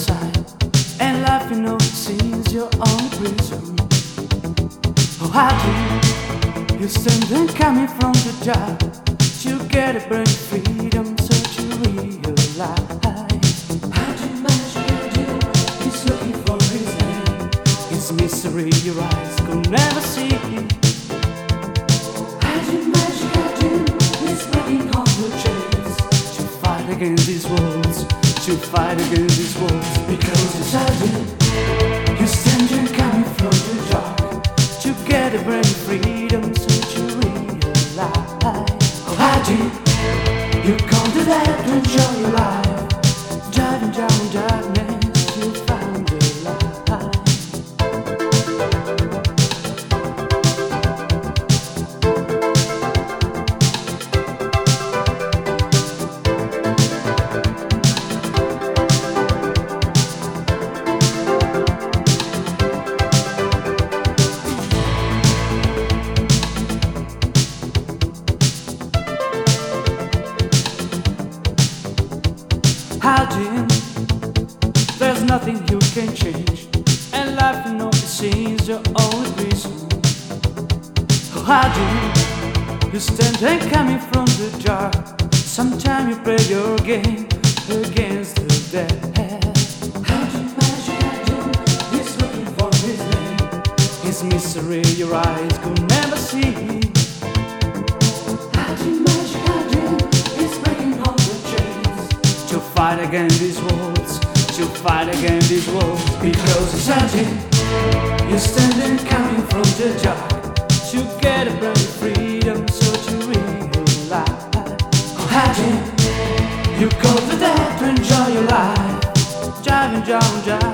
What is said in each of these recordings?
Fear isn't on your side, and life you know seems your own prison. Oh, how do you stand and coming from the job to get a new freedom so to realize? How do you do? He's looking for his name. His misery your eyes could never see. How do you manage to do? He's breaking all the chains to fight against these walls, to fight against these walls. Because inside you, you stand and coming from the dark to get a brand new freedom so to realize. Oh, nothing you can change, and life you know it seems your only reason. Oh, hiding, you stand and coming from the dark. Sometimes you play your game against the dead. How do you manage He's looking for his name. His misery your eyes could never see. How do fight against these walls, to fight against these walls. Because it's empty, you're standing coming from the dark to get a brand new freedom, so to realize. Oh, do you go to that to enjoy your life? Driving driving, darkness,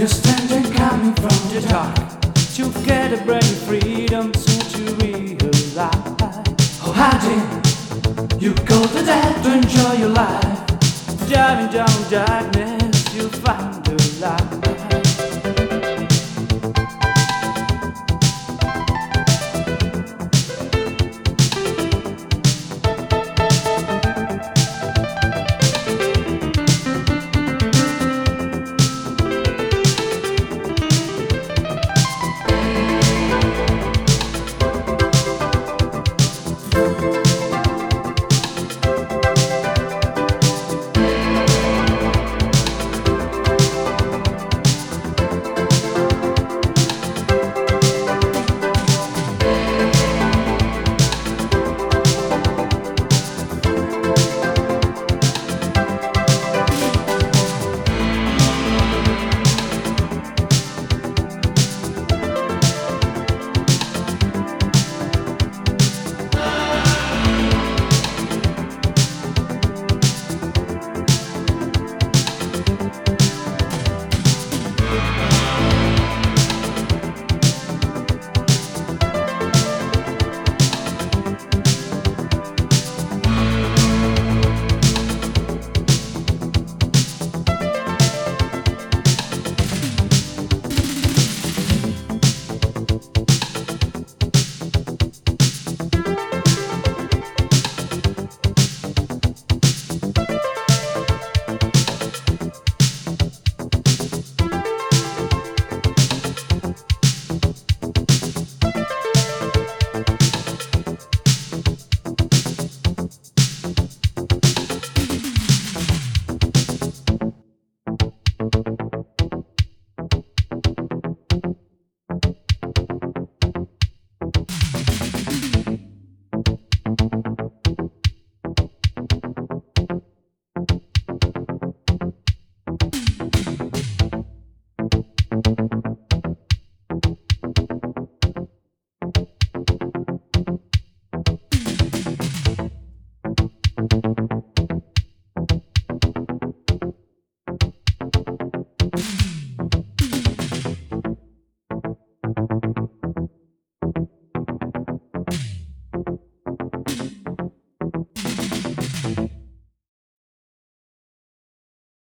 You're standing coming from the dark to get a brand new freedom soon to realize. Oh, hiding. You go to death to enjoy your life. Driving down darkness,